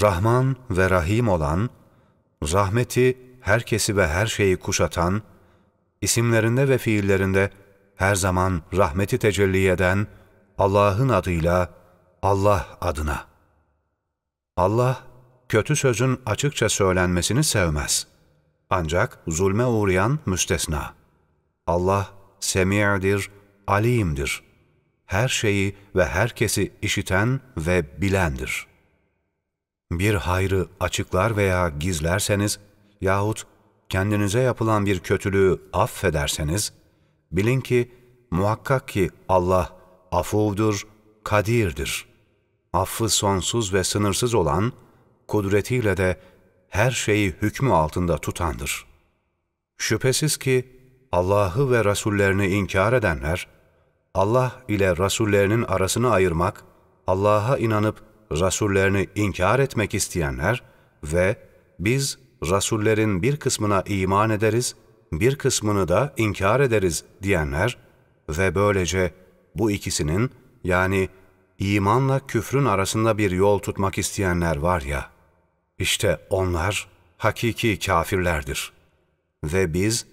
Rahman ve Rahim olan, rahmeti herkesi ve her şeyi kuşatan, isimlerinde ve fiillerinde her zaman rahmeti tecelli eden Allah'ın adıyla Allah adına. Allah, kötü sözün açıkça söylenmesini sevmez. Ancak zulme uğrayan müstesna. Allah semi'dir, alimdir. Her şeyi ve herkesi işiten ve bilendir. Bir hayrı açıklar veya gizlerseniz yahut kendinize yapılan bir kötülüğü affederseniz, bilin ki muhakkak ki Allah afuvdur, kadirdir. Affı sonsuz ve sınırsız olan, kudretiyle de her şeyi hükmü altında tutandır. Şüphesiz ki Allah'ı ve Rasullerini inkar edenler, Allah ile Rasullerinin arasını ayırmak, Allah'a inanıp Rasullerini inkar etmek isteyenler ve biz Rasullerin bir kısmına iman ederiz, bir kısmını da inkar ederiz diyenler ve böylece bu ikisinin yani imanla küfrün arasında bir yol tutmak isteyenler var ya, işte onlar hakiki kafirlerdir. Ve biz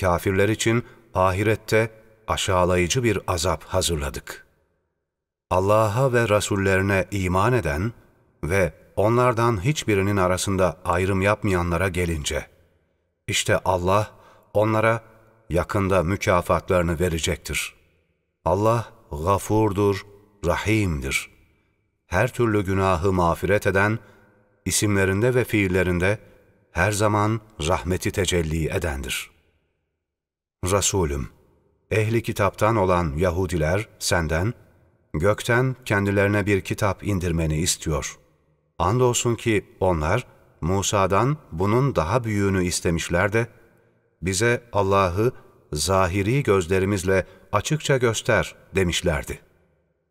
kafirler için ahirette aşağılayıcı bir azap hazırladık. Allah'a ve Rasullerine iman eden ve onlardan hiçbirinin arasında ayrım yapmayanlara gelince, işte Allah onlara yakında mükafatlarını verecektir. Allah gafurdur, rahimdir. Her türlü günahı mağfiret eden, isimlerinde ve fiillerinde her zaman rahmeti tecelli edendir. Resulüm, ehli kitaptan olan Yahudiler senden, gökten kendilerine bir kitap indirmeni istiyor. Andolsun ki onlar Musa'dan bunun daha büyüğünü istemişler de, bize Allah'ı zahiri gözlerimizle açıkça göster demişlerdi.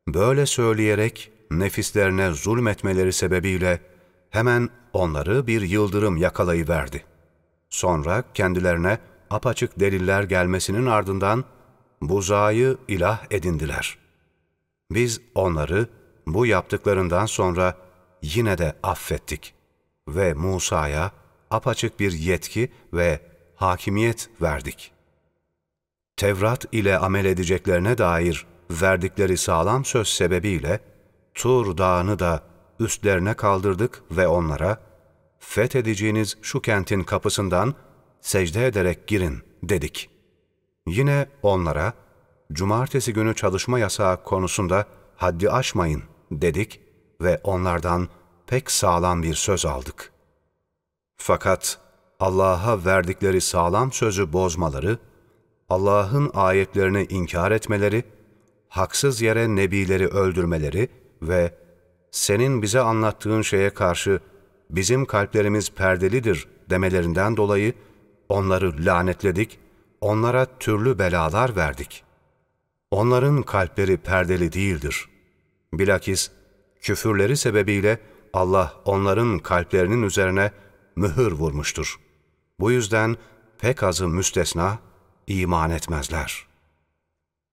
Böyle söyleyerek nefislerine zulmetmeleri sebebiyle hemen onları bir yıldırım yakalayıverdi. Sonra kendilerine apaçık deliller gelmesinin ardından buzağı ilah edindiler. Biz onları bu yaptıklarından sonra yine de affettik ve Musa'ya apaçık bir yetki ve hakimiyet verdik. Tevrat ile amel edeceklerine dair verdikleri sağlam söz sebebiyle Tur dağını da üstlerine kaldırdık ve onlara, fethedeceğiniz şu kentin kapısından secde ederek girin dedik. Yine onlara, cumartesi günü çalışma yasağı konusunda haddi aşmayın dedik ve onlardan pek sağlam bir söz aldık. Fakat Allah'a verdikleri sağlam sözü bozmaları, Allah'ın ayetlerini inkar etmeleri, haksız yere nebileri öldürmeleri ve senin bize anlattığın şeye karşı bizim kalplerimiz perdelidir demelerinden dolayı onları lanetledik, onlara türlü belalar verdik. Onların kalpleri perdeli değildir. Bilakis küfürleri sebebiyle Allah onların kalplerinin üzerine mühür vurmuştur. Bu yüzden pek azı müstesna iman etmezler.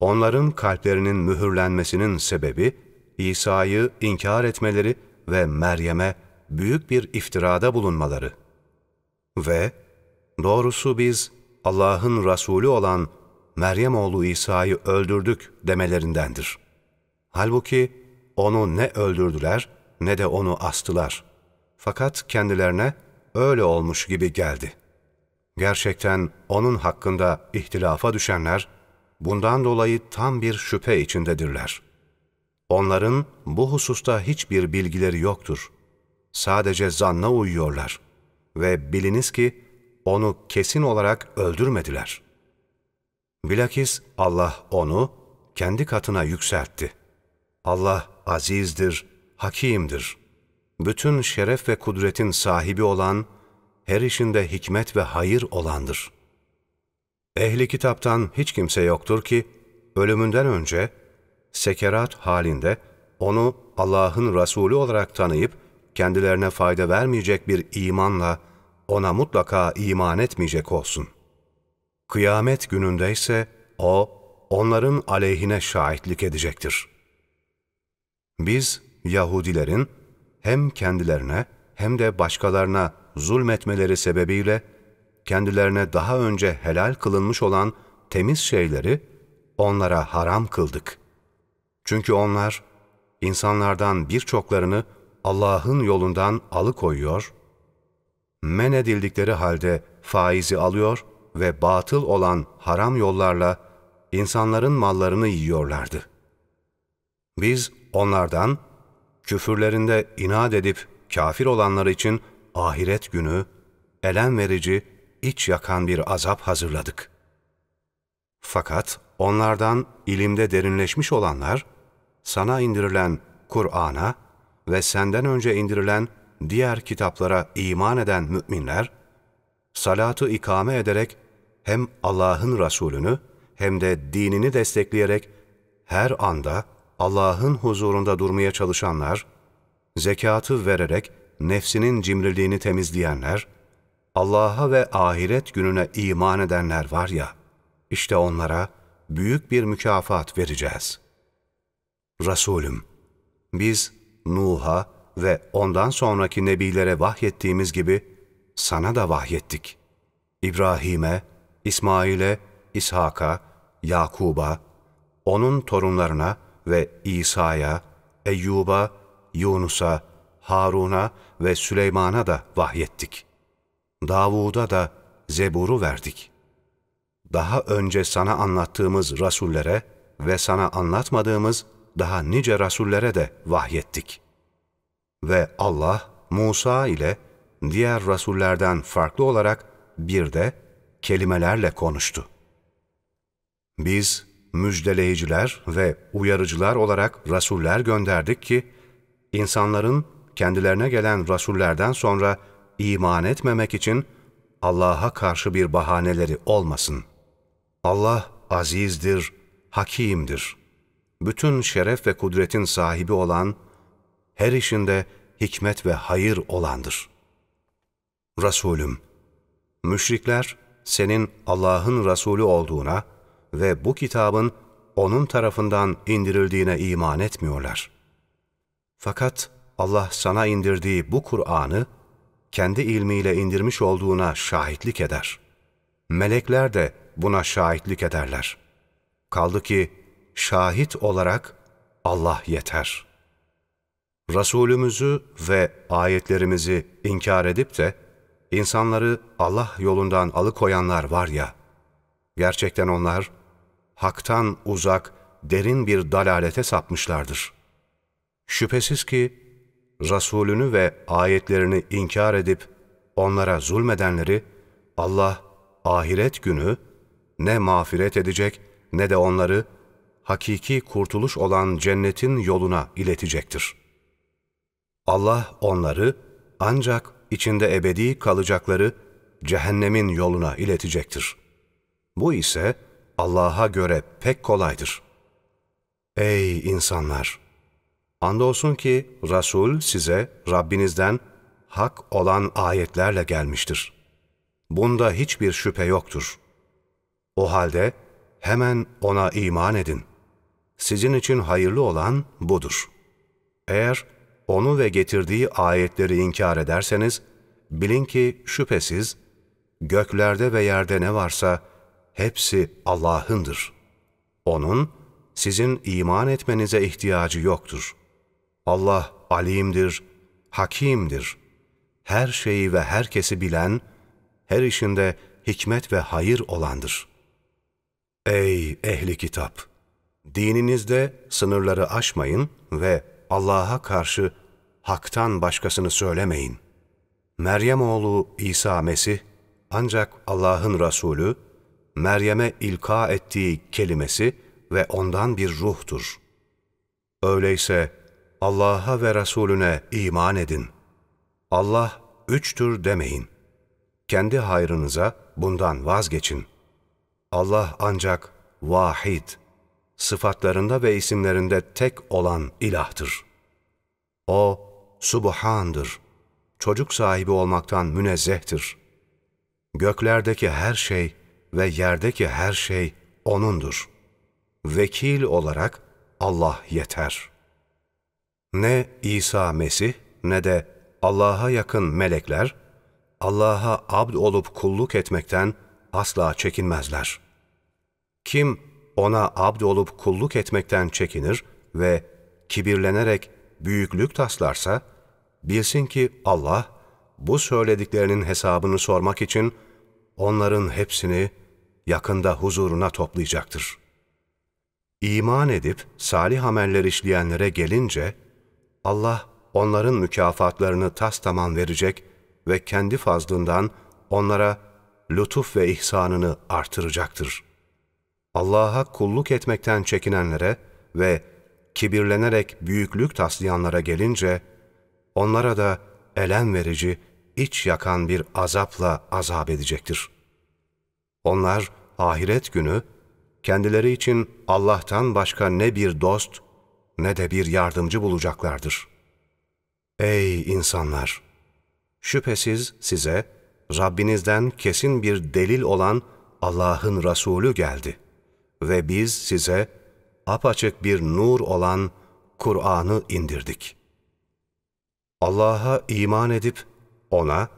Onların kalplerinin mühürlenmesinin sebebi, İsa'yı inkar etmeleri ve Meryem'e büyük bir iftirada bulunmaları. Ve doğrusu biz Allah'ın Resulü olan Meryem oğlu İsa'yı öldürdük demelerindendir. Halbuki onu ne öldürdüler ne de onu astılar. Fakat kendilerine öyle olmuş gibi geldi. Gerçekten onun hakkında ihtilafa düşenler, bundan dolayı tam bir şüphe içindedirler. Onların bu hususta hiçbir bilgileri yoktur. Sadece zanna uyuyorlar. Ve biliniz ki onu kesin olarak öldürmediler. Bilakis Allah onu kendi katına yükseltti. Allah azizdir, hakimdir. Bütün şeref ve kudretin sahibi olan, her işinde hikmet ve hayır olandır. Ehli kitaptan hiç kimse yoktur ki, ölümünden önce, sekerat halinde onu Allah'ın Resulü olarak tanıyıp, kendilerine fayda vermeyecek bir imanla ona mutlaka iman etmeyecek olsun. Kıyamet gününde ise o, onların aleyhine şahitlik edecektir. Biz Yahudilerin hem kendilerine hem de başkalarına zulmetmeleri sebebiyle kendilerine daha önce helal kılınmış olan temiz şeyleri onlara haram kıldık. Çünkü onlar insanlardan birçoklarını Allah'ın yolundan alıkoyuyor, men edildikleri halde faizi alıyor ve batıl olan haram yollarla insanların mallarını yiyorlardı. Biz onlardan küfürlerinde inat edip kafir olanlar için ahiret günü elem verici, iç yakan bir azap hazırladık. Fakat onlardan ilimde derinleşmiş olanlar, sana indirilen Kur'an'a ve senden önce indirilen diğer kitaplara iman eden müminler, salatı ikame ederek hem Allah'ın Resulünü hem de dinini destekleyerek her anda Allah'ın huzurunda durmaya çalışanlar, zekatı vererek nefsinin cimriliğini temizleyenler, Allah'a ve ahiret gününe iman edenler var ya, işte onlara büyük bir mükafat vereceğiz. Resulüm, biz Nuh'a ve ondan sonraki nebilere vahyettiğimiz gibi sana da vahyettik. İbrahim'e, İsmail'e, İshak'a, Yakub'a, onun torunlarına ve İsa'ya, Eyyub'a, Yunus'a, Harun'a ve Süleyman'a da vahyettik. Davud'a da Zebur'u verdik. Daha önce sana anlattığımız rasullere ve sana anlatmadığımız daha nice rasullere de vahyettik. Ve Allah Musa ile diğer rasullerden farklı olarak bir de kelimelerle konuştu. Biz müjdeleyiciler ve uyarıcılar olarak rasuller gönderdik ki, insanların kendilerine gelen rasullerden sonra iman etmemek için Allah'a karşı bir bahaneleri olmasın. Allah azizdir, hakimdir. Bütün şeref ve kudretin sahibi olan, her işinde hikmet ve hayır olandır. Resulüm, müşrikler senin Allah'ın Resulü olduğuna ve bu kitabın O'nun tarafından indirildiğine iman etmiyorlar. Fakat Allah sana indirdiği bu Kur'an'ı kendi ilmiyle indirmiş olduğuna şahitlik eder. Melekler de buna şahitlik ederler. Kaldı ki şahit olarak Allah yeter. Resulümüzü ve ayetlerimizi inkar edip de insanları Allah yolundan alıkoyanlar var ya, gerçekten onlar haktan uzak, derin bir dalalete sapmışlardır. Şüphesiz ki Resulünü ve ayetlerini inkar edip onlara zulmedenleri Allah ahiret günü ne mağfiret edecek ne de onları hakiki kurtuluş olan cennetin yoluna iletecektir. Allah onları ancak içinde ebedi kalacakları cehennemin yoluna iletecektir. Bu ise Allah'a göre pek kolaydır. Ey insanlar! Andolsun ki Resul size Rabbinizden hak olan ayetlerle gelmiştir. Bunda hiçbir şüphe yoktur. O halde hemen ona iman edin. Sizin için hayırlı olan budur. Eğer onu ve getirdiği ayetleri inkar ederseniz, bilin ki şüphesiz göklerde ve yerde ne varsa hepsi Allah'ındır. Onun sizin iman etmenize ihtiyacı yoktur. Allah alimdir, hakimdir. Her şeyi ve herkesi bilen, her işinde hikmet ve hayır olandır. Ey ehli kitap! Dininizde sınırları aşmayın ve Allah'a karşı haktan başkasını söylemeyin. Meryem oğlu İsa Mesih ancak Allah'ın Resulü, Meryem'e ilka ettiği kelimesi ve ondan bir ruhtur. Öyleyse Allah'a ve Resulüne iman edin. Allah üçtür demeyin. Kendi hayrınıza bundan vazgeçin. Allah ancak vahid, sıfatlarında ve isimlerinde tek olan ilahtır. O, subhandır, çocuk sahibi olmaktan münezzehtir. Göklerdeki her şey ve yerdeki her şey O'nundur. Vekil olarak Allah yeter.'' Ne İsa Mesih ne de Allah'a yakın melekler, Allah'a abd olup kulluk etmekten asla çekinmezler. Kim ona abd olup kulluk etmekten çekinir ve kibirlenerek büyüklük taslarsa, bilsin ki Allah bu söylediklerinin hesabını sormak için onların hepsini yakında huzuruna toplayacaktır. İman edip salih ameller işleyenlere gelince, Allah onların mükafatlarını tas tamam verecek ve kendi fazlından onlara lütuf ve ihsanını artıracaktır. Allah'a kulluk etmekten çekinenlere ve kibirlenerek büyüklük taslayanlara gelince, onlara da elem verici, iç yakan bir azapla azap edecektir. Onlar ahiret günü, kendileri için Allah'tan başka ne bir dost ne de bir yardımcı bulacaklardır. Ey insanlar! Şüphesiz size Rabbinizden kesin bir delil olan Allah'ın Resulü geldi ve biz size apaçık bir nur olan Kur'an'ı indirdik. Allah'a iman edip O'na,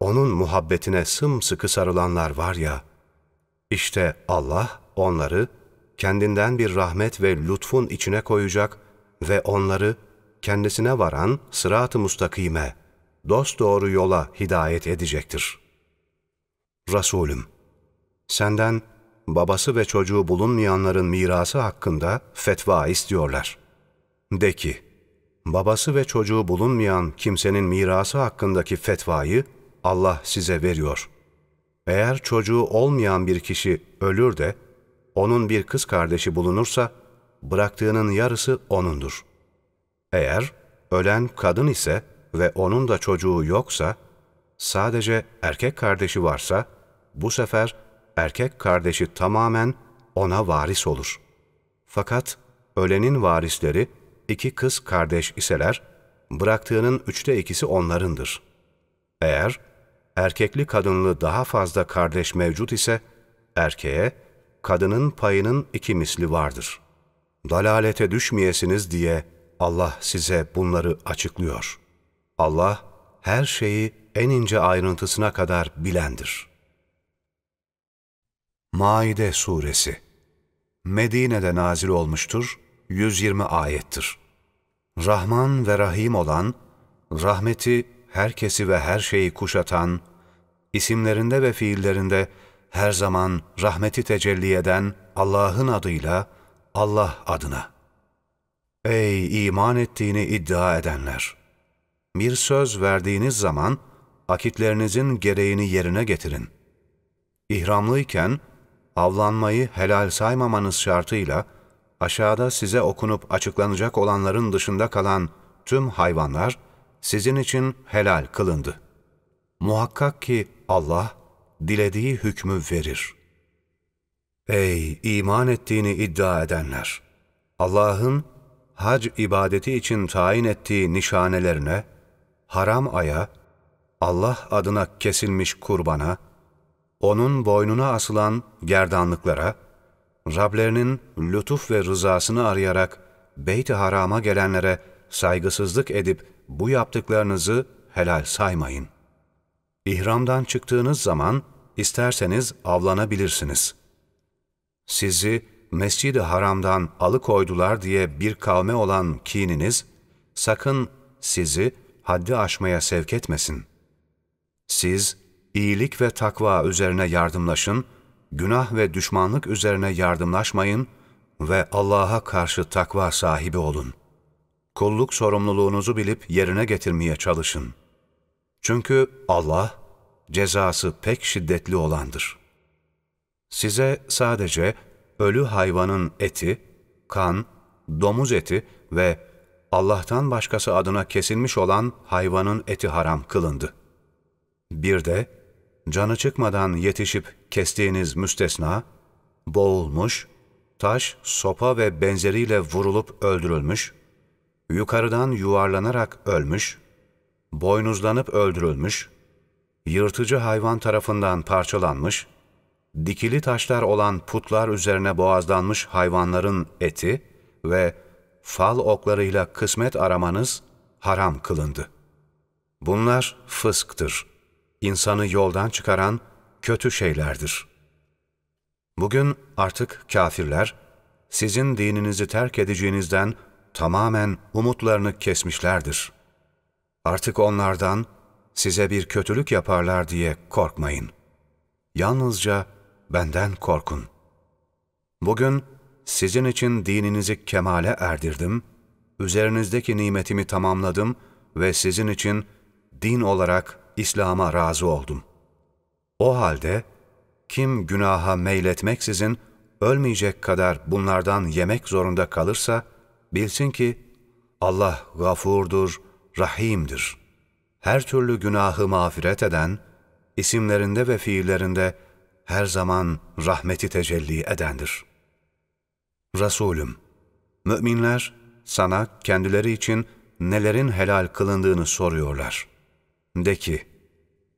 O'nun muhabbetine sımsıkı sarılanlar var ya, işte Allah onları kendinden bir rahmet ve lütfun içine koyacak ve onları kendisine varan sırat-ı mustakime, dosdoğru yola hidayet edecektir. Resulüm, senden babası ve çocuğu bulunmayanların mirası hakkında fetva istiyorlar. De ki, babası ve çocuğu bulunmayan kimsenin mirası hakkındaki fetvayı Allah size veriyor. Eğer çocuğu olmayan bir kişi ölür de, onun bir kız kardeşi bulunursa, bıraktığının yarısı O'nundur. Eğer ölen kadın ise ve onun da çocuğu yoksa, sadece erkek kardeşi varsa, bu sefer erkek kardeşi tamamen ona varis olur. Fakat ölenin varisleri iki kız kardeş iseler, bıraktığının üçte ikisi onlarındır. Eğer erkekli kadınlı daha fazla kardeş mevcut ise, erkeğe kadının payının iki misli vardır. Dalalete düşmeyesiniz diye Allah size bunları açıklıyor. Allah her şeyi en ince ayrıntısına kadar bilendir. Maide Suresi Medine'de nazil olmuştur, 120 ayettir. Rahman ve Rahim olan, rahmeti herkesi ve her şeyi kuşatan, isimlerinde ve fiillerinde her zaman rahmeti tecelli eden Allah'ın adıyla, Allah adına. Ey iman ettiğini iddia edenler! Bir söz verdiğiniz zaman akitlerinizin gereğini yerine getirin. İhramlıyken avlanmayı helal saymamanız şartıyla aşağıda size okunup açıklanacak olanların dışında kalan tüm hayvanlar sizin için helal kılındı. Muhakkak ki Allah dilediği hükmü verir. Ey iman ettiğini iddia edenler! Allah'ın hac ibadeti için tayin ettiği nişanelerine, haram aya, Allah adına kesilmiş kurbana, onun boynuna asılan gerdanlıklara, Rablerinin lütuf ve rızasını arayarak Beyt-i Haram'a gelenlere saygısızlık edip bu yaptıklarınızı helal saymayın. İhramdan çıktığınız zaman isterseniz avlanabilirsiniz. Sizi Mescid-i Haram'dan alıkoydular diye bir kavme olan kininiz, sakın sizi haddi aşmaya sevk etmesin. Siz iyilik ve takva üzerine yardımlaşın, günah ve düşmanlık üzerine yardımlaşmayın ve Allah'a karşı takva sahibi olun. Kulluk sorumluluğunuzu bilip yerine getirmeye çalışın. Çünkü Allah, cezası pek şiddetli olandır. Size sadece ölü hayvanın eti, kan, domuz eti ve Allah'tan başkası adına kesilmiş olan hayvanın eti haram kılındı. Bir de canı çıkmadan yetişip kestiğiniz müstesna, boğulmuş, taş, sopa ve benzeriyle vurulup öldürülmüş, yukarıdan yuvarlanarak ölmüş, boynuzlanıp öldürülmüş, yırtıcı hayvan tarafından parçalanmış, dikili taşlar olan putlar üzerine boğazlanmış hayvanların eti ve fal oklarıyla kısmet aramanız haram kılındı. Bunlar fısktır. İnsanı yoldan çıkaran kötü şeylerdir. Bugün artık kafirler, sizin dininizi terk edeceğinizden tamamen umutlarını kesmişlerdir. Artık onlardan size bir kötülük yaparlar diye korkmayın. Yalnızca benden korkun. Bugün sizin için dininizi kemale erdirdim, üzerinizdeki nimetimi tamamladım ve sizin için din olarak İslam'a razı oldum. O halde kim günaha meyletmeksizin ölmeyecek kadar bunlardan yemek zorunda kalırsa, bilsin ki Allah gafurdur, rahimdir. Her türlü günahı mağfiret eden, isimlerinde ve fiillerinde her zaman rahmeti tecelli edendir. Resulüm, müminler sana kendileri için nelerin helal kılındığını soruyorlar. De ki,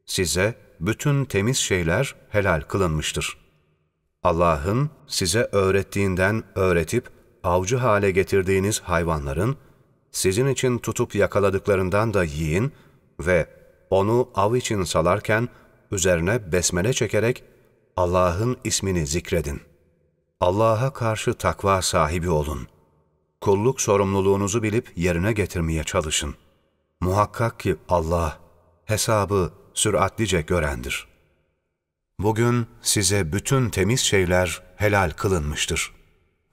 size bütün temiz şeyler helal kılınmıştır. Allah'ın size öğrettiğinden öğretip avcı hale getirdiğiniz hayvanların, sizin için tutup yakaladıklarından da yiyin ve onu av için salarken üzerine besmele çekerek Allah'ın ismini zikredin. Allah'a karşı takva sahibi olun. Kulluk sorumluluğunuzu bilip yerine getirmeye çalışın. Muhakkak ki Allah hesabı süratlice görendir. Bugün size bütün temiz şeyler helal kılınmıştır.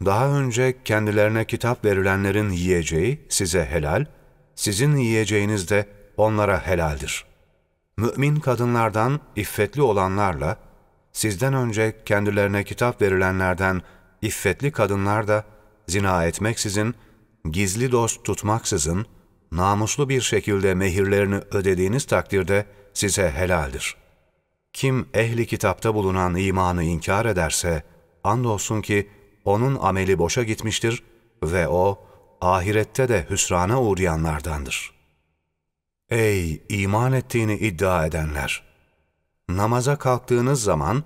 Daha önce kendilerine kitap verilenlerin yiyeceği size helal, sizin yiyeceğiniz de onlara helaldir. Mümin kadınlardan iffetli olanlarla, sizden önce kendilerine kitap verilenlerden iffetli kadınlar da zina etmeksizin, gizli dost tutmaksızın, namuslu bir şekilde mehirlerini ödediğiniz takdirde size helaldir. Kim ehli kitapta bulunan imanı inkar ederse, andolsun ki onun ameli boşa gitmiştir ve o, ahirette de hüsrana uğrayanlardandır. Ey iman ettiğini iddia edenler! Namaza kalktığınız zaman,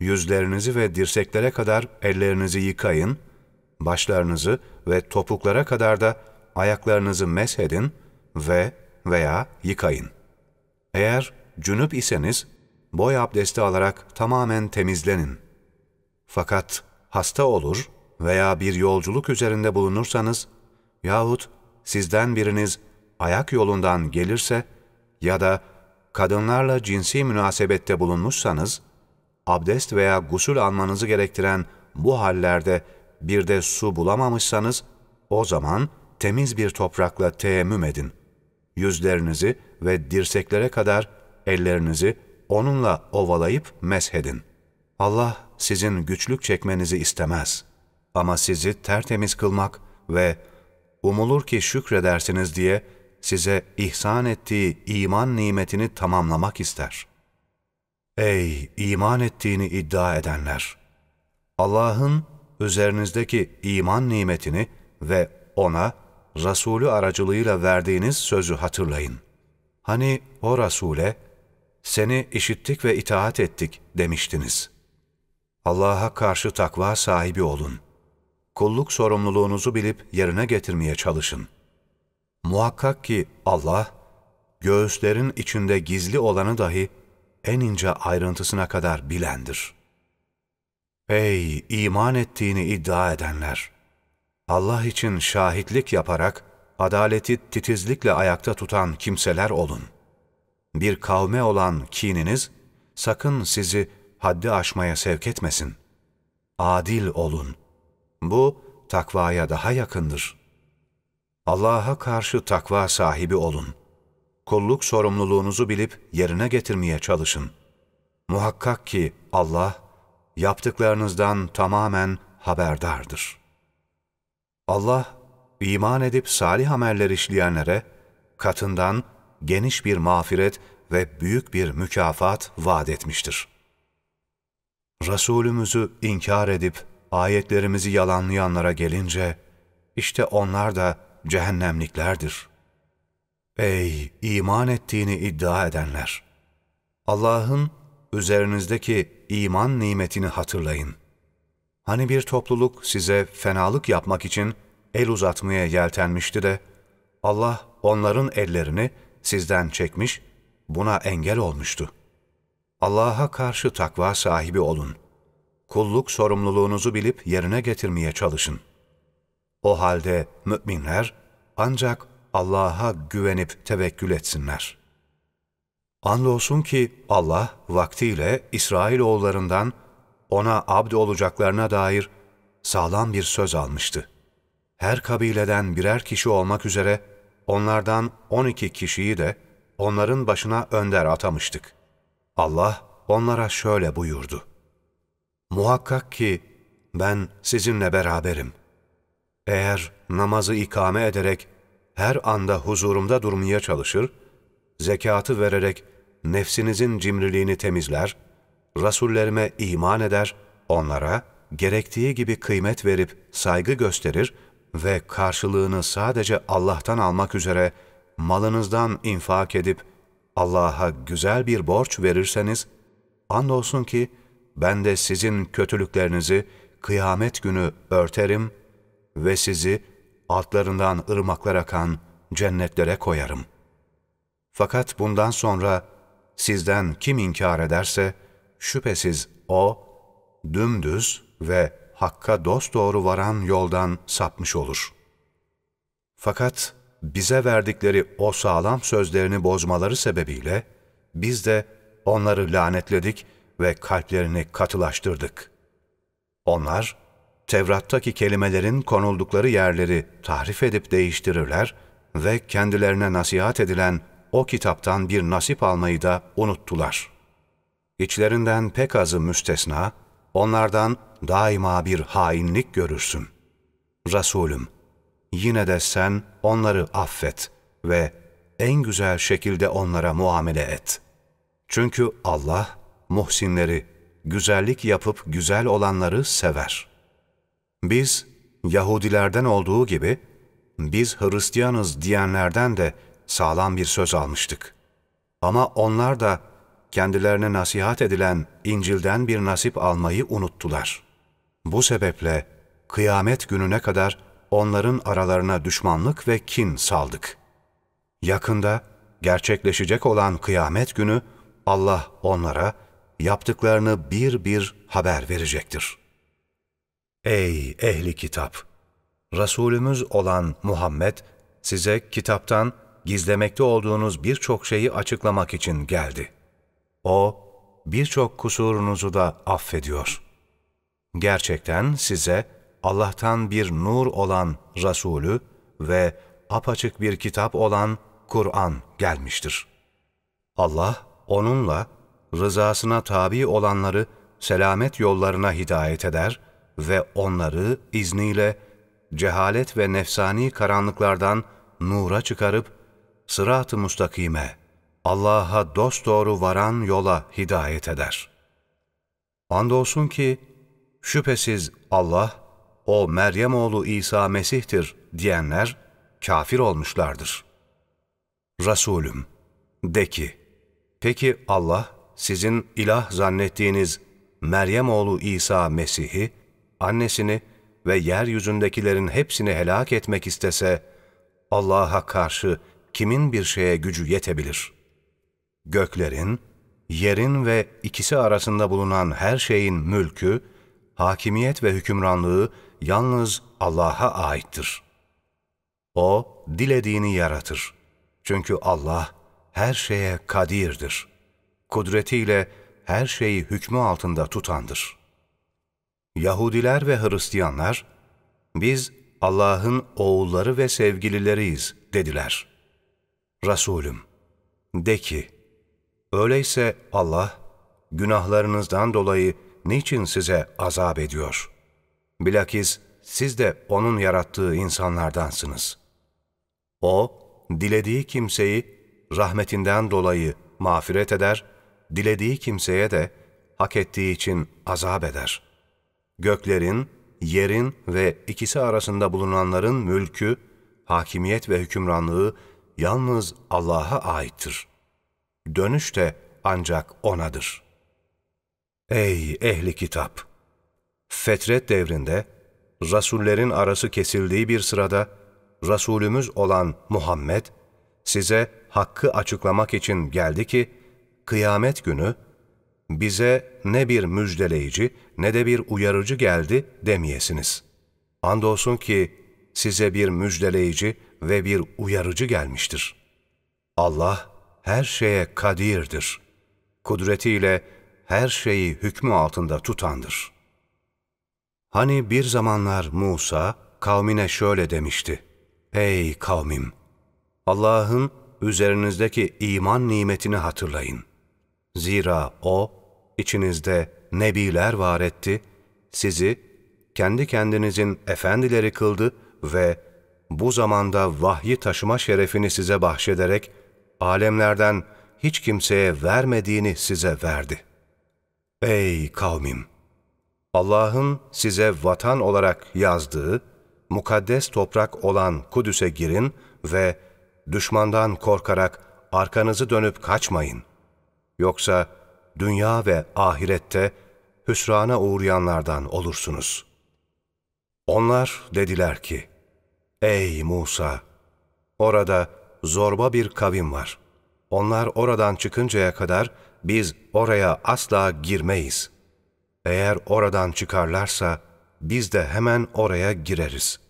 yüzlerinizi ve dirseklere kadar ellerinizi yıkayın, başlarınızı ve topuklara kadar da ayaklarınızı meshedin ve veya yıkayın. Eğer cünüp iseniz, boy abdesti alarak tamamen temizlenin. Fakat hasta olur veya bir yolculuk üzerinde bulunursanız yahut sizden biriniz ayak yolundan gelirse ya da kadınlarla cinsi münasebette bulunmuşsanız, abdest veya gusül almanızı gerektiren bu hallerde bir de su bulamamışsanız, o zaman temiz bir toprakla teyemmüm edin. Yüzlerinizi ve dirseklere kadar ellerinizi onunla ovalayıp meshedin. Allah sizin güçlük çekmenizi istemez. Ama sizi tertemiz kılmak ve umulur ki şükredersiniz diye size ihsan ettiği iman nimetini tamamlamak ister. Ey iman ettiğini iddia edenler! Allah'ın üzerinizdeki iman nimetini ve ona Resulü aracılığıyla verdiğiniz sözü hatırlayın. Hani o Resul'e, seni işittik ve itaat ettik demiştiniz. Allah'a karşı takva sahibi olun. Kulluk sorumluluğunuzu bilip yerine getirmeye çalışın. Muhakkak ki Allah, göğüslerin içinde gizli olanı dahi en ince ayrıntısına kadar bilendir. Ey iman ettiğini iddia edenler! Allah için şahitlik yaparak adaleti titizlikle ayakta tutan kimseler olun. Bir kavme olan kininiz sakın sizi haddi aşmaya sevk etmesin. Adil olun. Bu takvaya daha yakındır. Allah'a karşı takva sahibi olun. Kulluk sorumluluğunuzu bilip yerine getirmeye çalışın. Muhakkak ki Allah yaptıklarınızdan tamamen haberdardır.'' Allah, iman edip salih ameller işleyenlere katından geniş bir mağfiret ve büyük bir mükafat vaat etmiştir. Resulümüzü inkar edip ayetlerimizi yalanlayanlara gelince, işte onlar da cehennemliklerdir. Ey iman ettiğini iddia edenler! Allah'ın üzerinizdeki iman nimetini hatırlayın. Hani bir topluluk size fenalık yapmak için el uzatmaya yeltenmişti de, Allah onların ellerini sizden çekmiş, buna engel olmuştu. Allah'a karşı takva sahibi olun. Kulluk sorumluluğunuzu bilip yerine getirmeye çalışın. O halde müminler ancak Allah'a güvenip tevekkül etsinler. Andolsun ki Allah vaktiyle İsrailoğullarından ona abd olacaklarına dair sağlam bir söz almıştı. Her kabileden birer kişi olmak üzere onlardan 12 kişiyi de onların başına önder atamıştık. Allah onlara şöyle buyurdu. Muhakkak ki ben sizinle beraberim. Eğer namazı ikame ederek her anda huzurumda durmaya çalışır, zekatı vererek nefsinizin cimriliğini temizler, rasullerime iman eder, onlara gerektiği gibi kıymet verip saygı gösterir ve karşılığını sadece Allah'tan almak üzere malınızdan infak edip Allah'a güzel bir borç verirseniz, andolsun ki ben de sizin kötülüklerinizi kıyamet günü örterim ve sizi altlarından ırmaklar akan cennetlere koyarım. Fakat bundan sonra sizden kim inkar ederse, şüphesiz o, dümdüz ve Hakk'a dosdoğru varan yoldan sapmış olur. Fakat bize verdikleri o sağlam sözlerini bozmaları sebebiyle, biz de onları lanetledik ve kalplerini katılaştırdık. Onlar, Tevrat'taki kelimelerin konuldukları yerleri tahrif edip değiştirirler ve kendilerine nasihat edilen o kitaptan bir nasip almayı da unuttular. İçlerinden pek azı müstesna, onlardan daima bir hainlik görürsün. Resulüm, yine de sen onları affet ve en güzel şekilde onlara muamele et. Çünkü Allah, muhsinleri, güzellik yapıp güzel olanları sever. Biz, Yahudilerden olduğu gibi, biz Hristiyanız diyenlerden de sağlam bir söz almıştık. Ama onlar da kendilerine nasihat edilen İncil'den bir nasip almayı unuttular. Bu sebeple kıyamet gününe kadar onların aralarına düşmanlık ve kin saldık. Yakında gerçekleşecek olan kıyamet günü Allah onlara yaptıklarını bir bir haber verecektir. Ey ehli kitap! Resulümüz olan Muhammed size kitaptan gizlemekte olduğunuz birçok şeyi açıklamak için geldi. O, birçok kusurunuzu da affediyor. Gerçekten size Allah'tan bir nur olan Resulü ve apaçık bir kitap olan Kur'an gelmiştir. Allah onunla rızasına tabi olanları selamet yollarına hidayet eder ve onları izniyle cehalet ve nefsani karanlıklardan nura çıkarıp sırat-ı mustakime, Allah'a dosdoğru varan yola hidayet eder. Andolsun ki şüphesiz Allah o Meryem oğlu İsa Mesih'tir diyenler kafir olmuşlardır. Resulüm de ki, peki Allah sizin ilah zannettiğiniz Meryem oğlu İsa Mesih'i, annesini ve yeryüzündekilerin hepsini helak etmek istese, Allah'a karşı kimin bir şeye gücü yetebilir? Göklerin, yerin ve ikisi arasında bulunan her şeyin mülkü, hakimiyet ve hükümranlığı yalnız Allah'a aittir. O, dilediğini yaratır. Çünkü Allah her şeye kadirdir. Kudretiyle her şeyi hükmü altında tutandır. Yahudiler ve Hristiyanlar, biz Allah'ın oğulları ve sevgilileriyiz dediler. Resulüm, de ki, öyleyse Allah, günahlarınızdan dolayı niçin size azap ediyor? Bilakis siz de O'nun yarattığı insanlardansınız. O, dilediği kimseyi rahmetinden dolayı mağfiret eder, dilediği kimseye de hak ettiği için azap eder. Göklerin, yerin ve ikisi arasında bulunanların mülkü, hakimiyet ve hükümranlığı yalnız Allah'a aittir. Dönüş de ancak O'nadır. Ey ehli kitap! Fetret devrinde, Rasullerin arası kesildiği bir sırada, Rasulümüz olan Muhammed, size hakkı açıklamak için geldi ki, kıyamet günü bize ne bir müjdeleyici ne de bir uyarıcı geldi demeyesiniz. Andolsun ki size bir müjdeleyici ve bir uyarıcı gelmiştir. Allah her şeye kadirdir. Kudretiyle her şeyi hükmü altında tutandır. Hani bir zamanlar Musa kavmine şöyle demişti. Ey kavmim! Allah'ın üzerinizdeki iman nimetini hatırlayın. Zira O, içinizde nebiler var etti, sizi kendi kendinizin efendileri kıldı ve bu zamanda vahyi taşıma şerefini size bahşederek, alemlerden hiç kimseye vermediğini size verdi. Ey kavmim! Allah'ın size vatan olarak yazdığı, mukaddes toprak olan Kudüs'e girin ve düşmandan korkarak arkanızı dönüp kaçmayın. Yoksa dünya ve ahirette hüsrana uğrayanlardan olursunuz. Onlar dediler ki, Ey Musa! Orada zorba bir kavim var. Onlar oradan çıkıncaya kadar biz oraya asla girmeyiz. Eğer oradan çıkarlarsa biz de hemen oraya gireriz.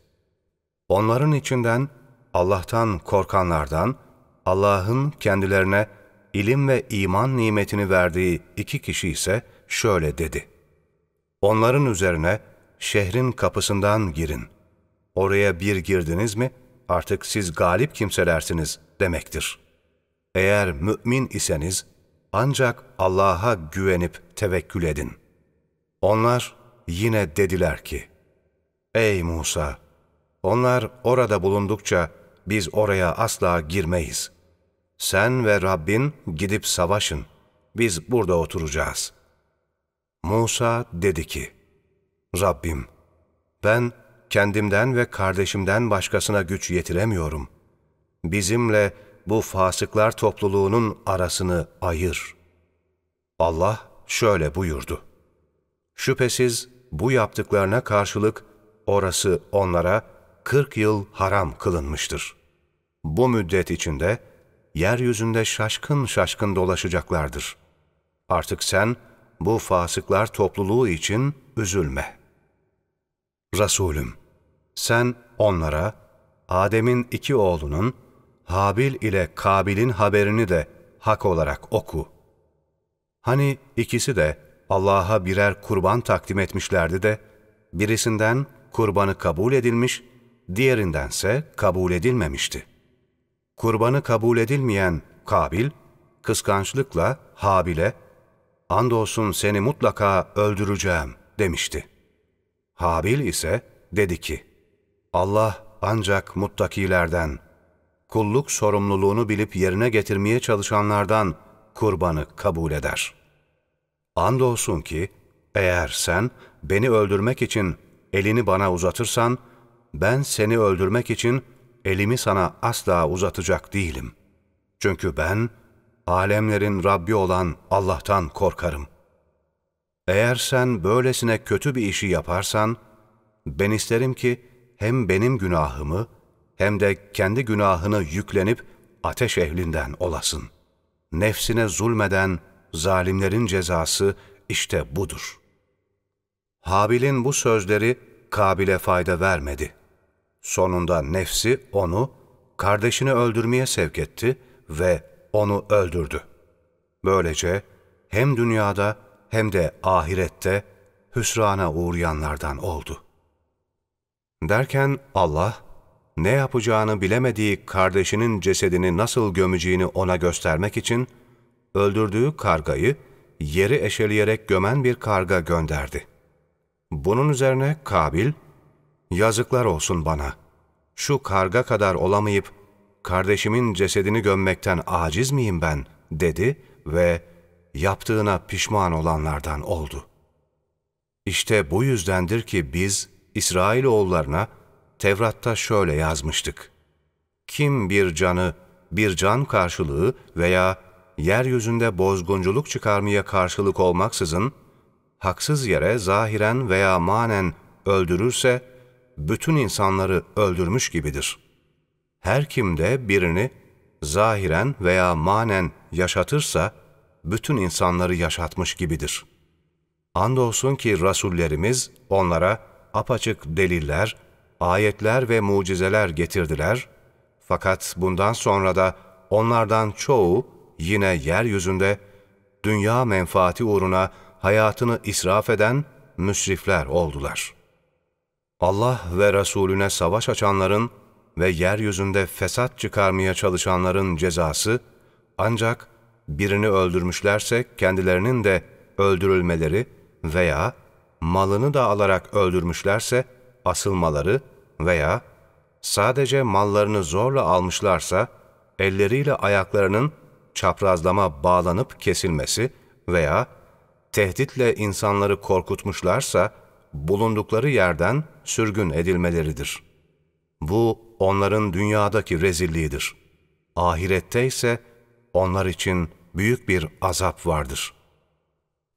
Onların içinden Allah'tan korkanlardan, Allah'ın kendilerine ilim ve iman nimetini verdiği iki kişi ise şöyle dedi. Onların üzerine şehrin kapısından girin. Oraya bir girdiniz mi artık siz galip kimselersiniz demektir. Eğer mümin iseniz ancak Allah'a güvenip tevekkül edin. Onlar yine dediler ki, Ey Musa! Onlar orada bulundukça biz oraya asla girmeyiz. Sen ve Rabbin gidip savaşın. Biz burada oturacağız. Musa dedi ki, Rabbim, ben kendimden ve kardeşimden başkasına güç yetiremiyorum. Bizimle bu fasıklar topluluğunun arasını ayır. Allah şöyle buyurdu. Şüphesiz bu yaptıklarına karşılık orası onlara kırk yıl haram kılınmıştır. Bu müddet içinde yeryüzünde şaşkın şaşkın dolaşacaklardır. Artık sen bu fasıklar topluluğu için üzülme. Resulüm, sen onlara Adem'in iki oğlunun Habil ile Kabil'in haberini de hak olarak oku. Hani ikisi de Allah'a birer kurban takdim etmişlerdi de, birisinden kurbanı kabul edilmiş, diğerindense kabul edilmemişti. Kurbanı kabul edilmeyen Kabil, kıskançlıkla Habil'e, andolsun seni mutlaka öldüreceğim demişti. Habil ise dedi ki, Allah ancak muttakilerden, kulluk sorumluluğunu bilip yerine getirmeye çalışanlardan kurbanı kabul eder. Andolsun ki, eğer sen beni öldürmek için elini bana uzatırsan, ben seni öldürmek için elimi sana asla uzatacak değilim. Çünkü ben, alemlerin Rabbi olan Allah'tan korkarım. Eğer sen böylesine kötü bir işi yaparsan, ben isterim ki hem benim günahımı hem de kendi günahını yüklenip ateş ehlinden olasın. Nefsine zulmeden zalimlerin cezası işte budur. Habil'in bu sözleri Kabil'e fayda vermedi. Sonunda nefsi onu kardeşini öldürmeye sevk etti ve onu öldürdü. Böylece hem dünyada hem de ahirette hüsrana uğrayanlardan oldu. Derken Allah, ne yapacağını bilemediği kardeşinin cesedini nasıl gömeceğini ona göstermek için, öldürdüğü kargayı yeri eşeleyerek gömen bir karga gönderdi. Bunun üzerine Kabil, yazıklar olsun bana, şu karga kadar olamayıp kardeşimin cesedini gömmekten aciz miyim ben dedi ve yaptığına pişman olanlardan oldu. İşte bu yüzdendir ki biz İsrailoğullarına Tevrat'ta şöyle yazmıştık. Kim bir canı bir can karşılığı veya yeryüzünde bozgunculuk çıkarmaya karşılık olmaksızın, haksız yere zahiren veya manen öldürürse, bütün insanları öldürmüş gibidir. Her kim de birini zahiren veya manen yaşatırsa, bütün insanları yaşatmış gibidir. Andolsun ki Rasullerimiz onlara apaçık deliller, ayetler ve mucizeler getirdiler. Fakat bundan sonra da onlardan çoğu yine yeryüzünde dünya menfaati uğruna hayatını israf eden müsrifler oldular. Allah ve Resulüne savaş açanların ve yeryüzünde fesat çıkarmaya çalışanların cezası ancak birini öldürmüşlerse kendilerinin de öldürülmeleri veya malını da alarak öldürmüşlerse asılmaları veya sadece mallarını zorla almışlarsa elleriyle ayaklarının çaprazlama bağlanıp kesilmesi veya tehditle insanları korkutmuşlarsa bulundukları yerden sürgün edilmeleridir. Bu onların dünyadaki rezilliğidir. Ahirette ise onlar için büyük bir azap vardır.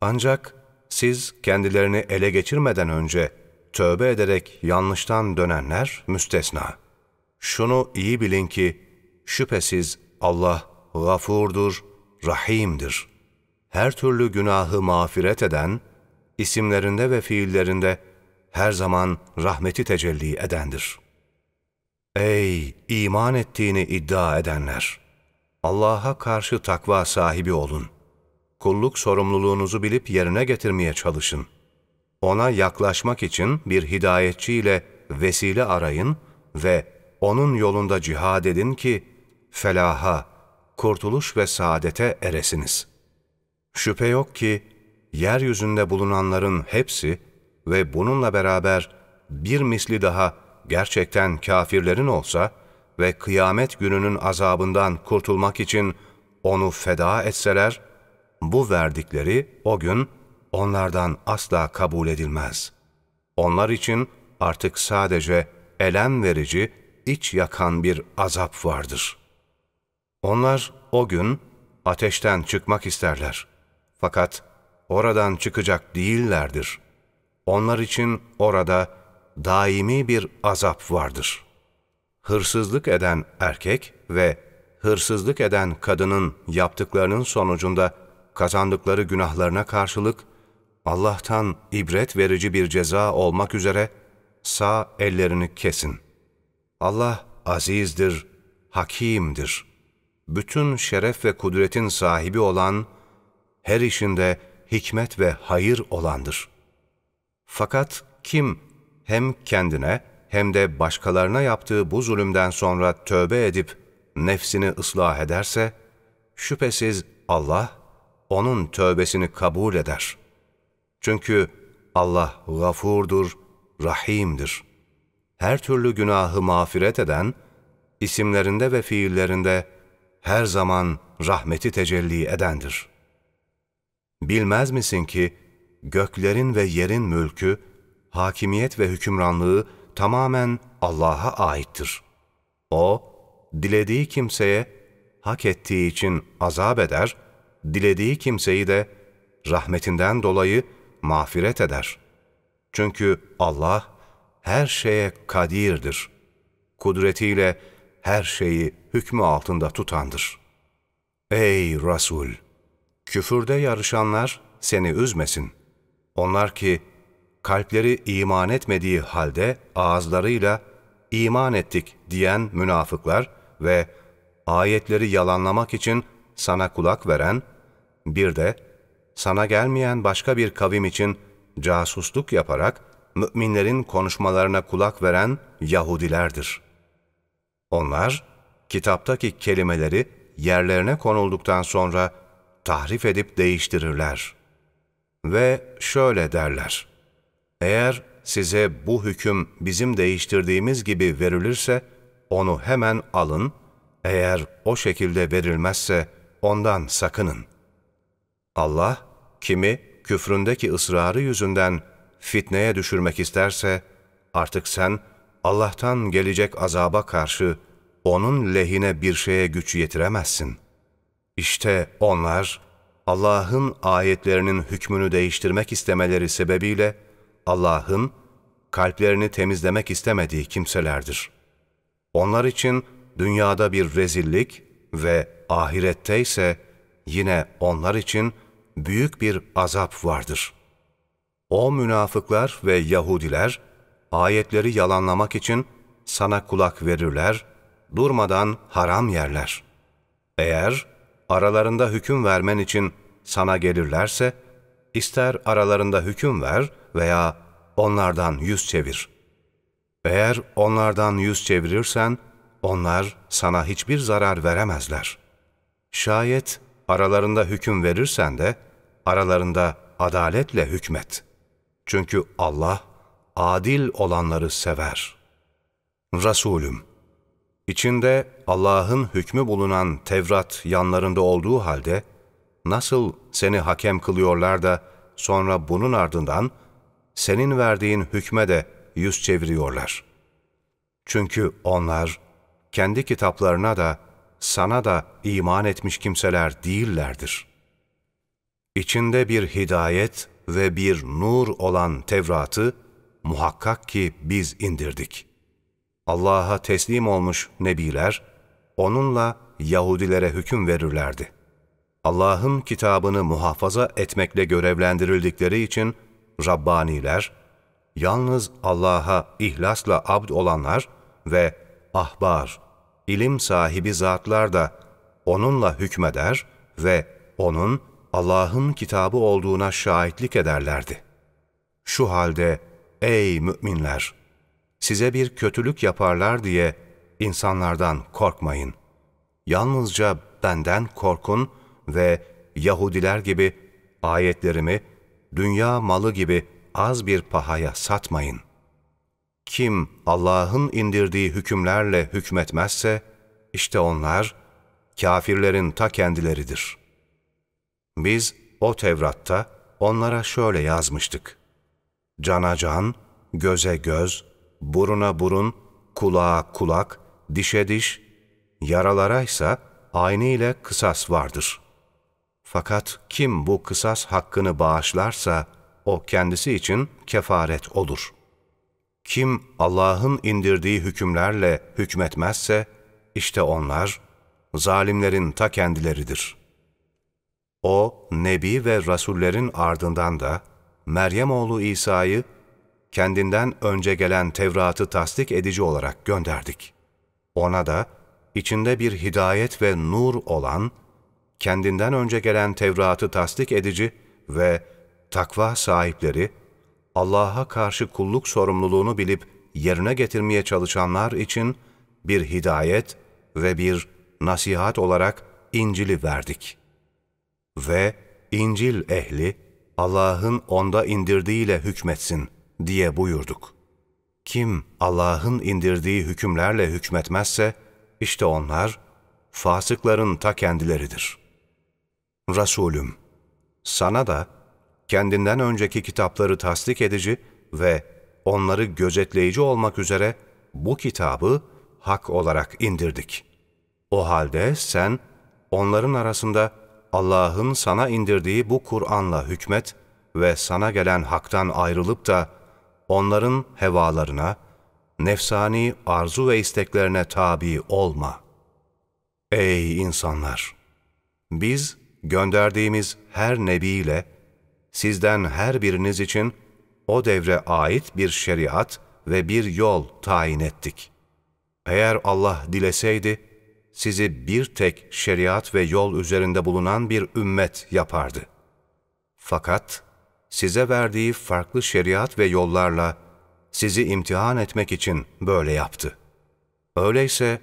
Ancak siz kendilerini ele geçirmeden önce tövbe ederek yanlıştan dönenler müstesna. Şunu iyi bilin ki şüphesiz Allah gafurdur, rahimdir. Her türlü günahı mağfiret eden, isimlerinde ve fiillerinde her zaman rahmeti tecelli edendir. Ey iman ettiğini iddia edenler! Allah'a karşı takva sahibi olun. Kulluk sorumluluğunuzu bilip yerine getirmeye çalışın. Ona yaklaşmak için bir hidayetçiyle vesile arayın ve O'nun yolunda cihad edin ki felaha, kurtuluş ve saadete eresiniz. Şüphe yok ki yeryüzünde bulunanların hepsi ve bununla beraber bir misli daha gerçekten kafirlerin olsa ve kıyamet gününün azabından kurtulmak için onu feda etseler, bu verdikleri o gün onlardan asla kabul edilmez. Onlar için artık sadece elem verici, iç yakan bir azap vardır. Onlar o gün ateşten çıkmak isterler. Fakat oradan çıkacak değillerdir. Onlar için orada daimi bir azap vardır. Hırsızlık eden erkek ve hırsızlık eden kadının yaptıklarının sonucunda kazandıkları günahlarına karşılık Allah'tan ibret verici bir ceza olmak üzere sağ ellerini kesin. Allah azizdir, hakimdir. Bütün şeref ve kudretin sahibi olan, her işinde hikmet ve hayır olandır. Fakat kim hem kendine hem de başkalarına yaptığı bu zulümden sonra tövbe edip nefsini ıslah ederse, şüphesiz Allah onun tövbesini kabul eder. Çünkü Allah gafurdur, rahimdir. Her türlü günahı mağfiret eden, isimlerinde ve fiillerinde her zaman rahmeti tecelli edendir. Bilmez misin ki, göklerin ve yerin mülkü, hakimiyet ve hükümranlığı tamamen Allah'a aittir. O, dilediği kimseye hak ettiği için azap eder, dilediği kimseyi de rahmetinden dolayı mağfiret eder. Çünkü Allah her şeye kadirdir. Kudretiyle her şeyi hükmü altında tutandır. Ey Resul! Küfürde yarışanlar seni üzmesin. Onlar ki kalpleri iman etmediği halde ağızlarıyla iman ettik diyen münafıklar ve ayetleri yalanlamak için sana kulak veren, bir de sana gelmeyen başka bir kavim için casusluk yaparak müminlerin konuşmalarına kulak veren Yahudilerdir. Onlar, kitaptaki kelimeleri yerlerine konulduktan sonra tahrif edip değiştirirler. Ve şöyle derler, eğer size bu hüküm bizim değiştirdiğimiz gibi verilirse, onu hemen alın, eğer o şekilde verilmezse ondan sakının. Allah, kimi küfründeki ısrarı yüzünden fitneye düşürmek isterse, artık sen Allah'tan gelecek azaba karşı onun lehine bir şeye güç yetiremezsin. İşte onlar, Allah'ın ayetlerinin hükmünü değiştirmek istemeleri sebebiyle, Allah'ın kalplerini temizlemek istemediği kimselerdir. Onlar için dünyada bir rezillik ve ahirette ise yine onlar için büyük bir azap vardır. O münafıklar ve Yahudiler ayetleri yalanlamak için sana kulak verirler, durmadan haram yerler. Eğer aralarında hüküm vermen için sana gelirlerse, ister aralarında hüküm ver veya onlardan yüz çevir. Eğer onlardan yüz çevirirsen, onlar sana hiçbir zarar veremezler. Şayet aralarında hüküm verirsen de, aralarında adaletle hükmet. Çünkü Allah, adil olanları sever. Resulüm, içinde Allah'ın hükmü bulunan Tevrat yanlarında olduğu halde, nasıl seni hakem kılıyorlar da sonra bunun ardından senin verdiğin hükme de yüz çeviriyorlar. Çünkü onlar kendi kitaplarına da sana da iman etmiş kimseler değillerdir. İçinde bir hidayet ve bir nur olan Tevrat'ı muhakkak ki biz indirdik. Allah'a teslim olmuş nebiler, onunla Yahudilere hüküm verirlerdi. Allah'ın kitabını muhafaza etmekle görevlendirildikleri için Rabbaniler, yalnız Allah'a ihlasla abd olanlar ve ahbar, ilim sahibi zatlar da onunla hükmeder ve onun Allah'ın kitabı olduğuna şahitlik ederlerdi. Şu halde ey müminler! Size bir kötülük yaparlar diye insanlardan korkmayın. Yalnızca benden korkun ve Yahudiler gibi ayetlerimi dünya malı gibi az bir pahaya satmayın. Kim Allah'ın indirdiği hükümlerle hükmetmezse, işte onlar kafirlerin ta kendileridir. Biz o Tevrat'ta onlara şöyle yazmıştık. Cana can, göze göz, buruna burun, kulağa kulak, dişe diş, yaralara ise aynı ile kısas vardır. Fakat kim bu kısas hakkını bağışlarsa, o kendisi için kefaret olur. Kim Allah'ın indirdiği hükümlerle hükmetmezse, işte onlar, zalimlerin ta kendileridir. O, Nebi ve Rasullerin ardından da, Meryem oğlu İsa'yı, kendinden önce gelen Tevrat'ı tasdik edici olarak gönderdik. Ona da, içinde bir hidayet ve nur olan, kendinden önce gelen Tevrat'ı tasdik edici ve takva sahipleri, Allah'a karşı kulluk sorumluluğunu bilip yerine getirmeye çalışanlar için bir hidayet ve bir nasihat olarak İncil'i verdik. Ve İncil ehli Allah'ın onda indirdiğiyle hükmetsin diye buyurduk. Kim Allah'ın indirdiği hükümlerle hükmetmezse, işte onlar fasıkların ta kendileridir. Resulüm, sana da kendinden önceki kitapları tasdik edici ve onları gözetleyici olmak üzere bu kitabı hak olarak indirdik. O halde sen onların arasında Allah'ın sana indirdiği bu Kur'an'la hükmet ve sana gelen haktan ayrılıp da onların hevalarına, nefsani arzu ve isteklerine tabi olma. Ey insanlar! Biz gönderdiğimiz her nebiyle sizden her biriniz için o devre ait bir şeriat ve bir yol tayin ettik. Eğer Allah dileseydi, sizi bir tek şeriat ve yol üzerinde bulunan bir ümmet yapardı. Fakat size verdiği farklı şeriat ve yollarla sizi imtihan etmek için böyle yaptı. Öyleyse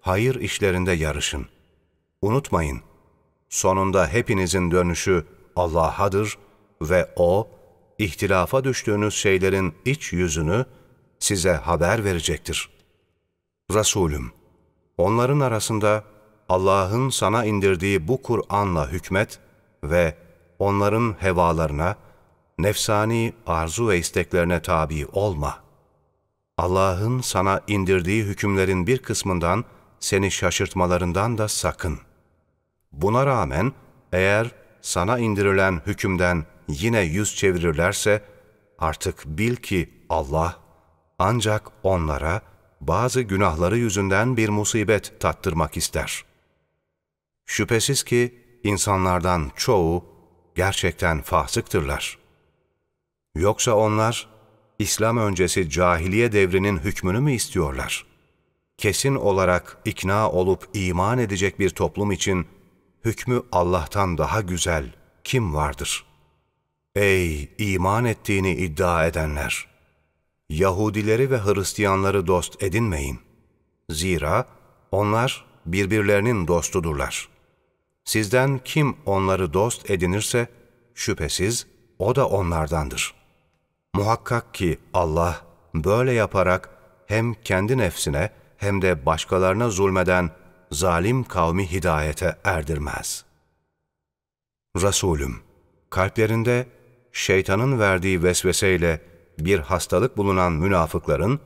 hayır işlerinde yarışın. Unutmayın, sonunda hepinizin dönüşü Allah'adır ve O, ihtilafa düştüğünüz şeylerin iç yüzünü size haber verecektir. Resulüm, onların arasında Allah'ın sana indirdiği bu Kur'an'la hükmet ve onların hevalarına, nefsani arzu ve isteklerine tabi olma. Allah'ın sana indirdiği hükümlerin bir kısmından seni şaşırtmalarından da sakın. Buna rağmen eğer sana indirilen hükümden yine yüz çevirirlerse, artık bil ki Allah ancak onlara bazı günahları yüzünden bir musibet tattırmak ister. Şüphesiz ki insanlardan çoğu gerçekten fasıktırlar. Yoksa onlar İslam öncesi cahiliye devrinin hükmünü mü istiyorlar? Kesin olarak ikna olup iman edecek bir toplum için hükmü Allah'tan daha güzel kim vardır? Ey iman ettiğini iddia edenler! Yahudileri ve Hristiyanları dost edinmeyin. Zira onlar birbirlerinin dostudurlar. Sizden kim onları dost edinirse, şüphesiz o da onlardandır. Muhakkak ki Allah böyle yaparak hem kendi nefsine hem de başkalarına zulmeden zalim kavmi hidayete erdirmez. Resulüm, kalplerinde şeytanın verdiği vesveseyle bir hastalık bulunan münafıkların,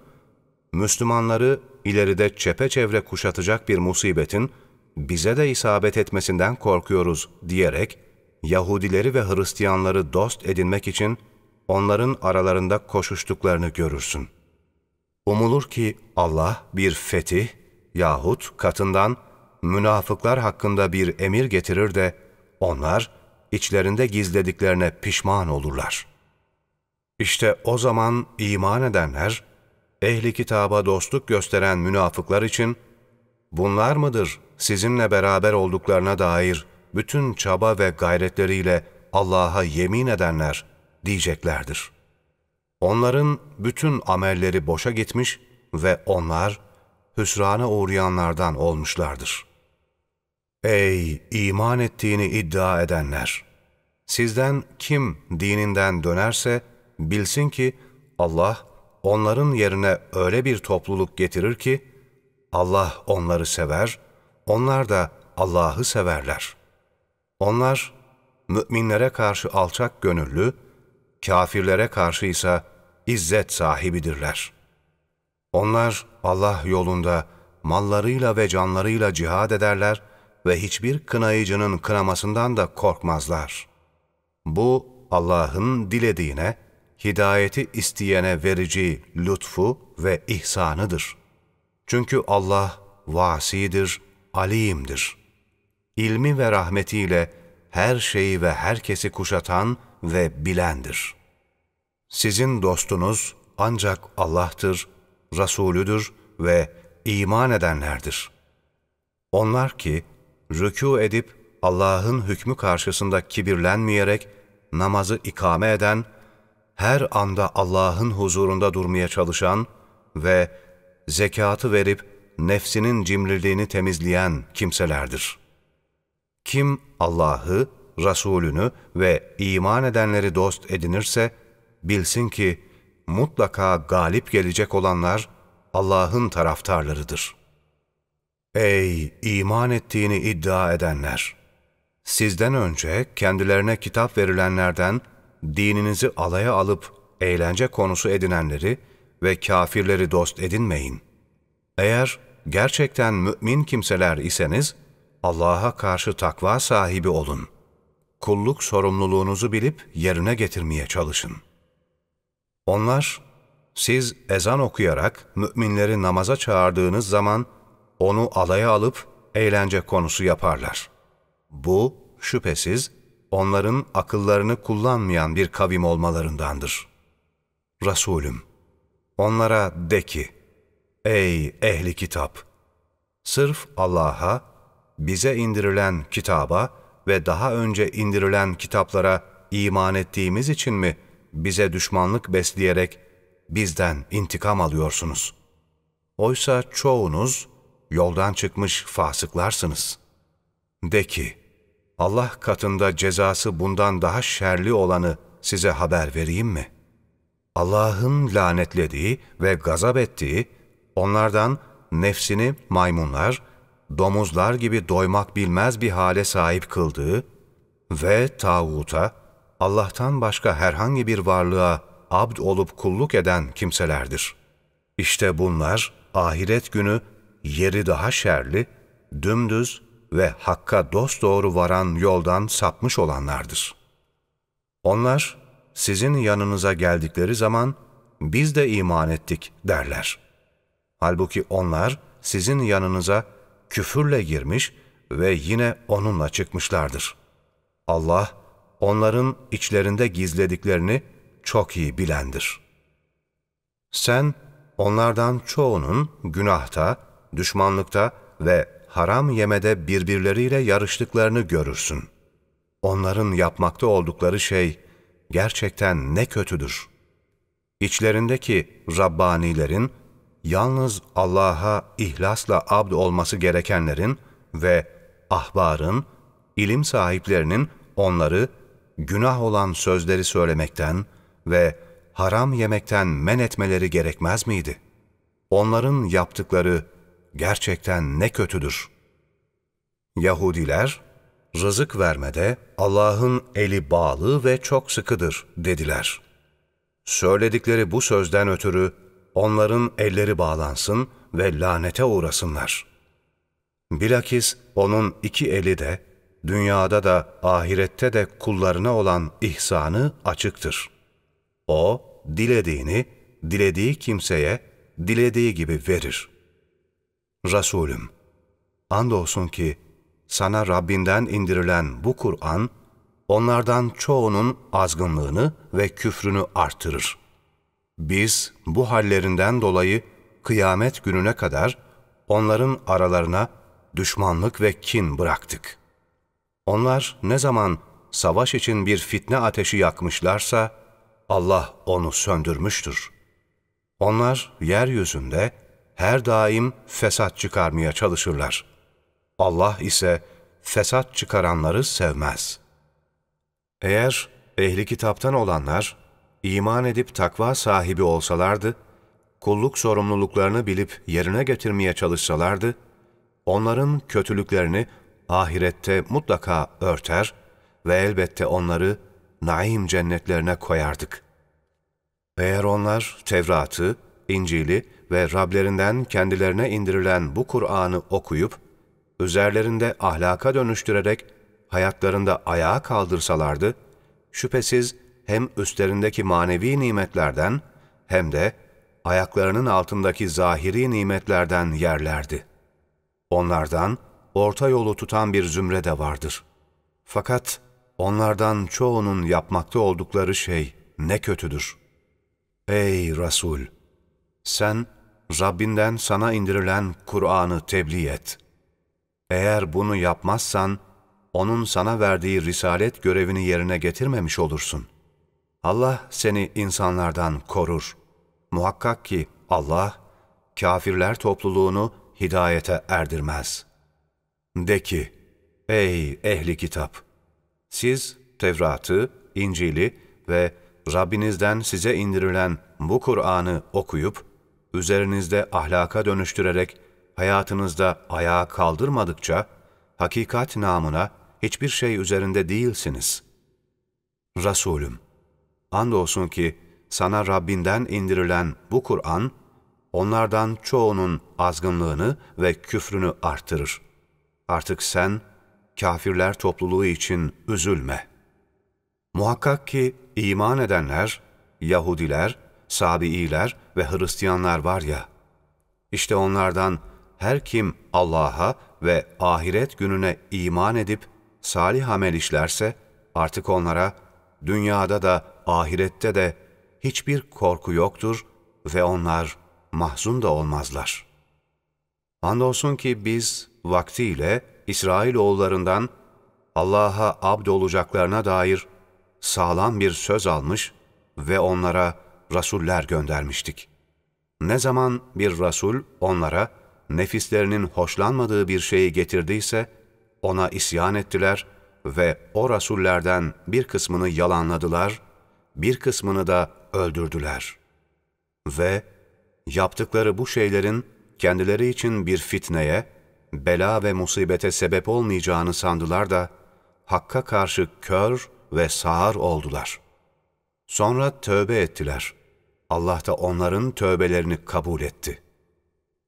Müslümanları ileride çepeçevre kuşatacak bir musibetin bize de isabet etmesinden korkuyoruz diyerek, Yahudileri ve Hristiyanları dost edinmek için onların aralarında koşuştuklarını görürsün. Umulur ki Allah bir fetih yahut katından münafıklar hakkında bir emir getirir de onlar içlerinde gizlediklerine pişman olurlar. İşte o zaman iman edenler, ehli kitaba dostluk gösteren münafıklar için, bunlar mıdır sizinle beraber olduklarına dair bütün çaba ve gayretleriyle Allah'a yemin edenler diyeceklerdir. Onların bütün amelleri boşa gitmiş ve onlar hüsrana uğrayanlardan olmuşlardır. Ey iman ettiğini iddia edenler! Sizden kim dininden dönerse bilsin ki Allah onların yerine öyle bir topluluk getirir ki Allah onları sever, onlar da Allah'ı severler. Onlar müminlere karşı alçak gönüllü, kafirlere karşı ise izzet sahibidirler. Onlar Allah yolunda mallarıyla ve canlarıyla cihad ederler ve hiçbir kınayıcının kınamasından da korkmazlar. Bu Allah'ın dilediğine, hidayeti isteyene verici lütfu ve ihsanıdır. Çünkü Allah vasidir, alimdir. İlmi ve rahmetiyle her şeyi ve herkesi kuşatan ve bilendir. Sizin dostunuz ancak Allah'tır, Resulüdür ve iman edenlerdir. Onlar ki rükû edip Allah'ın hükmü karşısında kibirlenmeyerek namazı ikame eden, her anda Allah'ın huzurunda durmaya çalışan ve zekatı verip nefsinin cimriliğini temizleyen kimselerdir. Kim Allah'ı, Resulünü ve iman edenleri dost edinirse, bilsin ki mutlaka galip gelecek olanlar Allah'ın taraftarlarıdır. Ey iman ettiğini iddia edenler! Sizden önce kendilerine kitap verilenlerden dininizi alaya alıp eğlence konusu edinenleri ve kafirleri dost edinmeyin. Eğer gerçekten mümin kimseler iseniz, Allah'a karşı takva sahibi olun. Kulluk sorumluluğunuzu bilip yerine getirmeye çalışın. Onlar, siz ezan okuyarak müminleri namaza çağırdığınız zaman, onu alaya alıp eğlence konusu yaparlar. Bu, şüphesiz, onların akıllarını kullanmayan bir kavim olmalarındandır. Resulüm, onlara de ki, Ey ehli kitap! Sırf Allah'a, bize indirilen kitaba ve daha önce indirilen kitaplara iman ettiğimiz için mi bize düşmanlık besleyerek bizden intikam alıyorsunuz? Oysa çoğunuz yoldan çıkmış fasıklarsınız. De ki, Allah katında cezası bundan daha şerli olanı size haber vereyim mi? Allah'ın lanetlediği ve gazap ettiği, onlardan nefsini maymunlar, domuzlar gibi doymak bilmez bir hale sahip kıldığı ve tağuta, Allah'tan başka herhangi bir varlığa abd olup kulluk eden kimselerdir. İşte bunlar ahiret günü yeri daha şerli, dümdüz ve hakka dosdoğru varan yoldan sapmış olanlardır. Onlar sizin yanınıza geldikleri zaman biz de iman ettik derler. Halbuki onlar sizin yanınıza küfürle girmiş ve yine onunla çıkmışlardır. Allah, onların içlerinde gizlediklerini çok iyi bilendir. Sen, onlardan çoğunun günahta, düşmanlıkta ve haram yemede birbirleriyle yarıştıklarını görürsün. Onların yapmakta oldukları şey gerçekten ne kötüdür. İçlerindeki Rabbanilerin, yalnız Allah'a ihlasla abd olması gerekenlerin ve ahbarın, ilim sahiplerinin onları günah olan sözleri söylemekten ve haram yemekten men etmeleri gerekmez miydi? Onların yaptıkları gerçekten ne kötüdür. Yahudiler, rızık vermede Allah'ın eli bağlı ve çok sıkıdır dediler. Söyledikleri bu sözden ötürü onların elleri bağlansın ve lanete uğrasınlar. Bilakis onun iki eli de, dünyada da ahirette de kullarına olan ihsanı açıktır. O, dilediğini, dilediği kimseye, dilediği gibi verir. Resulüm, andolsun ki sana Rabbinden indirilen bu Kur'an, onlardan çoğunun azgınlığını ve küfrünü artırır. Biz bu hallerinden dolayı kıyamet gününe kadar onların aralarına düşmanlık ve kin bıraktık. Onlar ne zaman savaş için bir fitne ateşi yakmışlarsa, Allah onu söndürmüştür. Onlar yeryüzünde her daim fesat çıkarmaya çalışırlar. Allah ise fesat çıkaranları sevmez. Eğer ehli kitaptan olanlar, iman edip takva sahibi olsalardı, kulluk sorumluluklarını bilip yerine getirmeye çalışsalardı, onların kötülüklerini ahirette mutlaka örter ve elbette onları naim cennetlerine koyardık. Eğer onlar Tevrat'ı, İncil'i ve Rablerinden kendilerine indirilen bu Kur'an'ı okuyup, üzerlerinde ahlaka dönüştürerek hayatlarında ayağa kaldırsalardı, şüphesiz hem üstlerindeki manevi nimetlerden hem de ayaklarının altındaki zahiri nimetlerden yerlerdi. Onlardan orta yolu tutan bir zümre de vardır. Fakat onlardan çoğunun yapmakta oldukları şey ne kötüdür. Ey Resul! Sen Rabbinden sana indirilen Kur'an'ı tebliğ et. Eğer bunu yapmazsan, O'nun sana verdiği risalet görevini yerine getirmemiş olursun. Allah seni insanlardan korur. Muhakkak ki Allah, kafirler topluluğunu hidayete erdirmez. De ki, ey ehli kitap! Siz Tevrat'ı, İncil'i ve Rabbinizden size indirilen bu Kur'an'ı okuyup, üzerinizde ahlaka dönüştürerek hayatınızda ayağa kaldırmadıkça, hakikat namına hiçbir şey üzerinde değilsiniz. Resulüm, andolsun ki sana Rabbinden indirilen bu Kur'an, onlardan çoğunun azgınlığını ve küfrünü artırır. Artık sen, kafirler topluluğu için üzülme. Muhakkak ki iman edenler, Yahudiler, Sabi'iler ve Hristiyanlar var ya, işte onlardan her kim Allah'a ve ahiret gününe iman edip salih amel işlerse, artık onlara dünyada da ahirette de hiçbir korku yoktur ve onlar mahzun da olmazlar. Andolsun ki biz vaktiyle İsrail oğullarından Allah'a abd olacaklarına dair sağlam bir söz almış ve onlara rasuller göndermiştik. Ne zaman bir rasul onlara nefislerinin hoşlanmadığı bir şeyi getirdiyse, ona isyan ettiler ve o rasullerden bir kısmını yalanladılar, bir kısmını da öldürdüler. Ve yaptıkları bu şeylerin kendileri için bir fitneye, bela ve musibete sebep olmayacağını sandılar da, Hakk'a karşı kör ve sağır oldular. Sonra tövbe ettiler. Allah da onların tövbelerini kabul etti.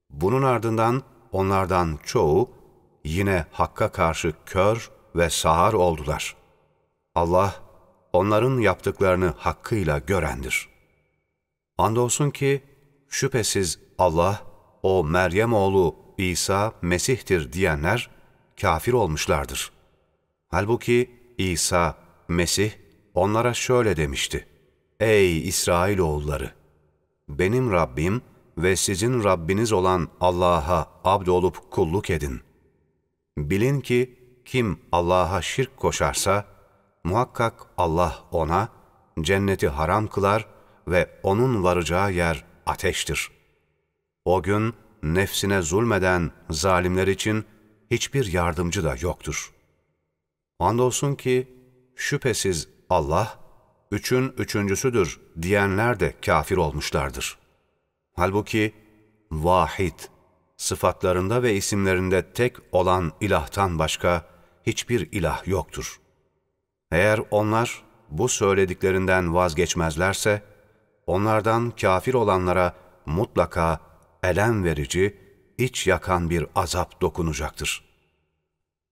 Bunun ardından onlardan çoğu yine Hakk'a karşı kör ve sağır oldular. Allah onların yaptıklarını hakkıyla görendir. Andolsun ki şüphesiz Allah o Meryem oğlu İsa Mesih'tir diyenler kafir olmuşlardır. Halbuki İsa, Mesih onlara şöyle demişti. Ey İsrailoğulları! Benim Rabbim ve sizin Rabbiniz olan Allah'a abd olup kulluk edin. Bilin ki kim Allah'a şirk koşarsa, muhakkak Allah ona cenneti haram kılar ve onun varacağı yer ateştir. O gün nefsine zulmeden zalimler için hiçbir yardımcı da yoktur. Andolsun ki şüphesiz Allah, üçün üçüncüsüdür diyenler de kafir olmuşlardır. Halbuki vahid, sıfatlarında ve isimlerinde tek olan ilahtan başka hiçbir ilah yoktur. Eğer onlar bu söylediklerinden vazgeçmezlerse, onlardan kafir olanlara mutlaka elem verici, iç yakan bir azap dokunacaktır.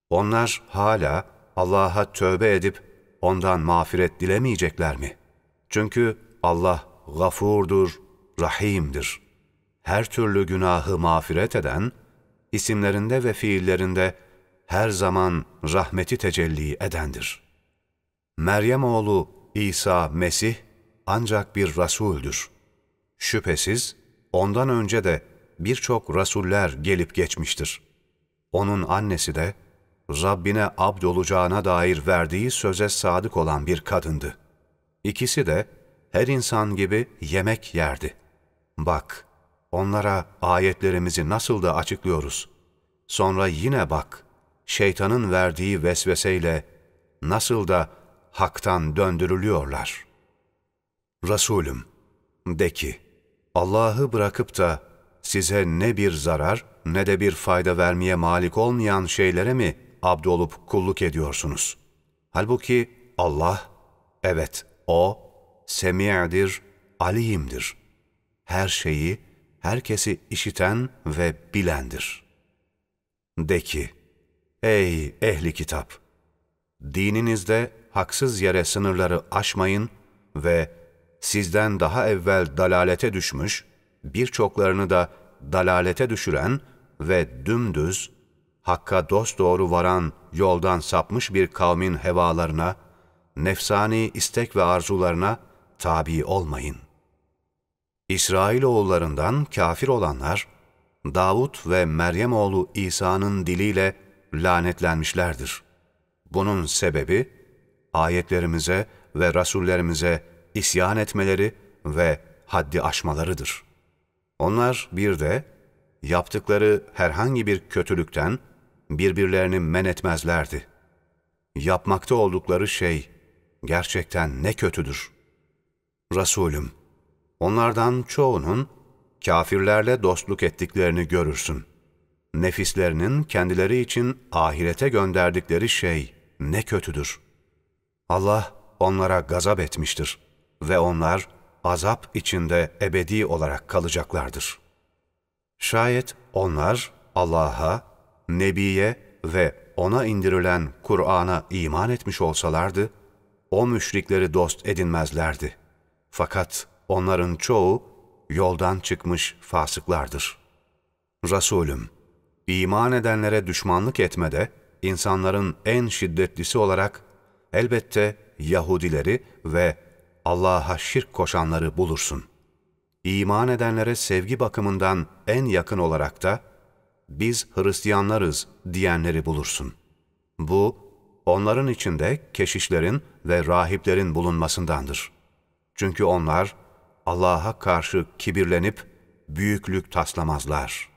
Onlar hala Allah'a tövbe edip ondan mağfiret dilemeyecekler mi? Çünkü Allah gafurdur, rahimdir. Her türlü günahı mağfiret eden, isimlerinde ve fiillerinde her zaman rahmeti tecelli edendir. Meryem oğlu İsa Mesih ancak bir rasuldür. Şüphesiz ondan önce de birçok rasuller gelip geçmiştir. Onun annesi de Rabbine abd olacağına dair verdiği söze sadık olan bir kadındı. İkisi de her insan gibi yemek yerdi. Bak, onlara ayetlerimizi nasıl da açıklıyoruz. Sonra yine bak, şeytanın verdiği vesveseyle nasıl da haktan döndürülüyorlar. Resulüm, de ki, Allah'ı bırakıp da size ne bir zarar ne de bir fayda vermeye malik olmayan şeylere mi abdolup kulluk ediyorsunuz? Halbuki Allah, evet O, semi'dir, alimdir. Her şeyi, herkesi işiten ve bilendir. De ki, ey ehli kitap! Dininizde haksız yere sınırları aşmayın ve sizden daha evvel dalalete düşmüş, birçoklarını da dalalete düşüren ve dümdüz, Hakka dosdoğru varan yoldan sapmış bir kavmin hevalarına, nefsani istek ve arzularına tabi olmayın. İsrailoğullarından kafir olanlar, Davut ve Meryem oğlu İsa'nın diliyle lanetlenmişlerdir. Bunun sebebi, ayetlerimize ve rasullerimize isyan etmeleri ve haddi aşmalarıdır. Onlar bir de yaptıkları herhangi bir kötülükten birbirlerini men etmezlerdi. Yapmakta oldukları şey gerçekten ne kötüdür. Resulüm, onlardan çoğunun kafirlerle dostluk ettiklerini görürsün. Nefislerinin kendileri için ahirete gönderdikleri şey ne kötüdür. Allah onlara gazap etmiştir ve onlar azap içinde ebedi olarak kalacaklardır. Şayet onlar Allah'a, Nebiye ve ona indirilen Kur'an'a iman etmiş olsalardı, o müşrikleri dost edinmezlerdi. Fakat onların çoğu yoldan çıkmış fasıklardır. Resulüm, iman edenlere düşmanlık etmede insanların en şiddetlisi olarak elbette Yahudileri ve Allah'a şirk koşanları bulursun. İman edenlere sevgi bakımından en yakın olarak da biz Hristiyanlarız diyenleri bulursun. Bu, onların içinde keşişlerin ve rahiplerin bulunmasındandır. Çünkü onlar Allah'a karşı kibirlenip büyüklük taslamazlar.''